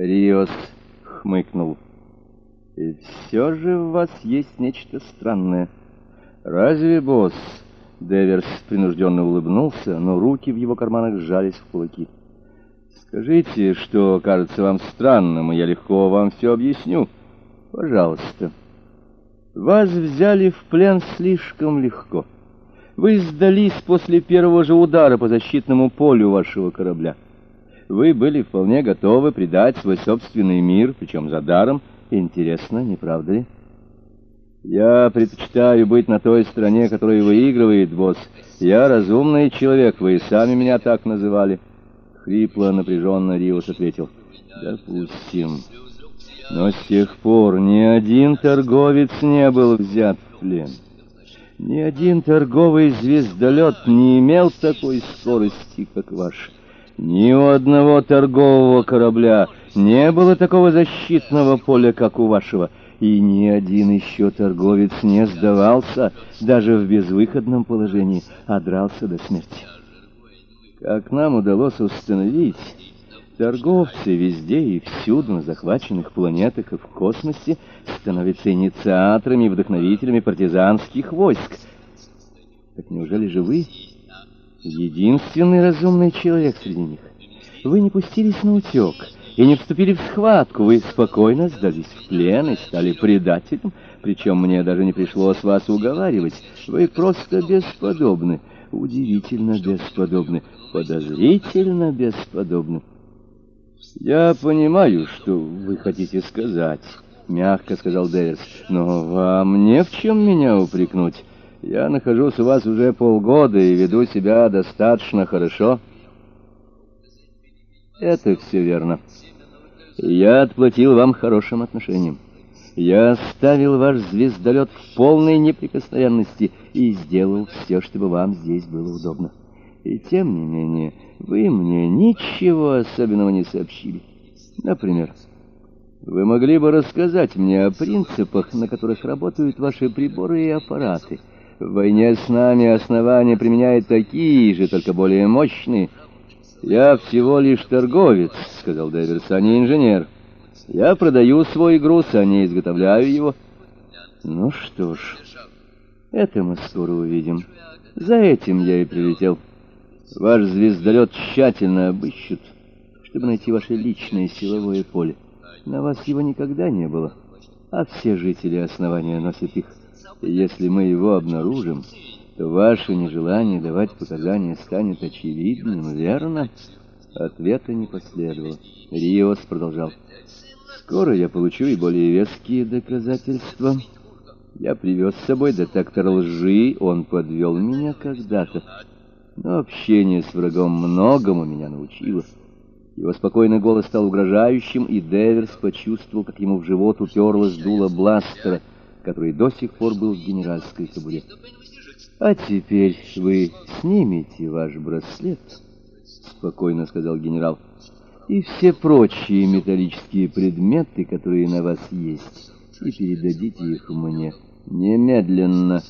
Риос хмыкнул. И все же в вас есть нечто странное. Разве, босс? Деверс принужденно улыбнулся, но руки в его карманах сжались в кулаки. Скажите, что кажется вам странным, и я легко вам все объясню. Пожалуйста. Вас взяли в плен слишком легко. Вы сдались после первого же удара по защитному полю вашего корабля. Вы были вполне готовы предать свой собственный мир, причем за даром. Интересно, не правда ли? Я предпочитаю быть на той стороне, которая выигрывает, босс. Я разумный человек, вы и сами меня так называли. Хрипло, напряженно Риус ответил. Допустим. Но с тех пор ни один торговец не был взят в плен. Ни один торговый звездолет не имел такой скорости, как ваш. Ни у одного торгового корабля не было такого защитного поля, как у вашего, и ни один еще торговец не сдавался, даже в безвыходном положении, а дрался до смерти. Как нам удалось установить, торговцы везде и всюду на захваченных планетах и в космосе становятся инициаторами и вдохновителями партизанских войск. Так неужели же вы единственный разумный человек среди них. Вы не пустились на утек и не вступили в схватку, вы спокойно сдались в плен и стали предателем, причем мне даже не пришлось вас уговаривать. Вы просто бесподобны, удивительно бесподобны, подозрительно бесподобны. Я понимаю, что вы хотите сказать, мягко сказал Дэвис, но вам не в чем меня упрекнуть. Я нахожусь у вас уже полгода и веду себя достаточно хорошо. Это все верно. Я отплатил вам хорошим отношением. Я оставил ваш звездолет в полной неприкосновенности и сделал все, чтобы вам здесь было удобно. И тем не менее, вы мне ничего особенного не сообщили. Например, вы могли бы рассказать мне о принципах, на которых работают ваши приборы и аппараты, в войне с нами основания применяет такие же, только более мощные. Я всего лишь торговец, сказал Дэверс, а не инженер. Я продаю свой груз, а не изготовляю его. Ну что ж, это мы скоро увидим. За этим я и прилетел. Ваш звездолет тщательно обыщут, чтобы найти ваше личное силовое поле. На вас его никогда не было, а все жители основания носят их. Если мы его обнаружим, то ваше нежелание давать показания станет очевидным, верно? Ответа не последовало. Риос продолжал. Скоро я получу и более веские доказательства. Я привез с собой детектор лжи, он подвел меня когда-то. Но общение с врагом многому меня научило. Его спокойный голос стал угрожающим, и Деверс почувствовал, как ему в живот уперлась дуло бластера — который до сих пор был в генеральской кобуре. «А теперь вы снимете ваш браслет», — спокойно сказал генерал, «и все прочие металлические предметы, которые на вас есть, и передадите их мне немедленно.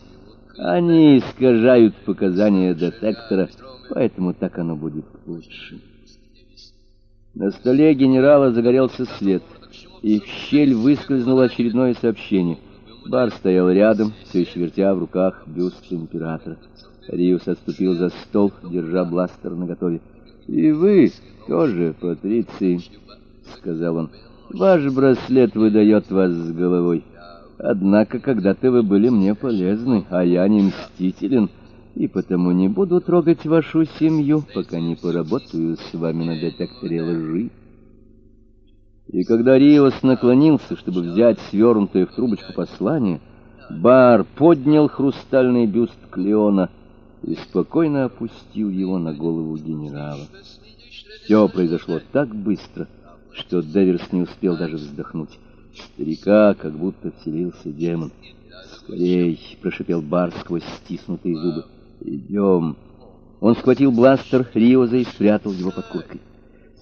Они искажают показания детектора, поэтому так оно будет лучше». На столе генерала загорелся свет, и в щель выскользнуло очередное сообщение — Бар стоял рядом, все еще вертя в руках бюст императора. Риус отступил за стол, держа бластер наготове. «И вы тоже, Патриции», — сказал он. «Ваш браслет выдает вас с головой. Однако когда-то вы были мне полезны, а я не мстителен, и потому не буду трогать вашу семью, пока не поработаю с вами на детекторе лжи». И когда Риос наклонился, чтобы взять свернутое в трубочку послание, Бар поднял хрустальный бюст Клеона и спокойно опустил его на голову генерала. Все произошло так быстро, что Деверс не успел даже вздохнуть. Старика как будто вселился демон. «Скорей!» — прошипел Бар сквозь стиснутые зубы. «Идем!» Он схватил бластер Риоза и спрятал его под курткой.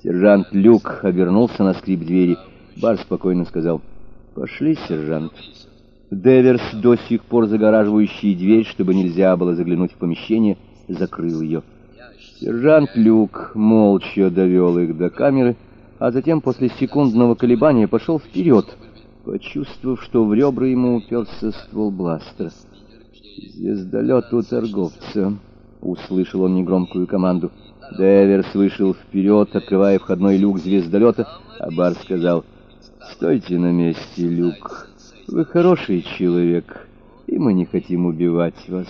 Сержант Люк обернулся на скрип двери. Бар спокойно сказал, «Пошли, сержант». Деверс, до сих пор загораживающий дверь, чтобы нельзя было заглянуть в помещение, закрыл ее. Сержант Люк молча довел их до камеры, а затем после секундного колебания пошел вперед, почувствовав, что в ребра ему уперся ствол бластера. «Звездолет у торговца», — услышал он негромкую команду. Деверс вышел вперед, открывая входной люк звездолета, а Бар сказал, «Стойте на месте, Люк, вы хороший человек, и мы не хотим убивать вас».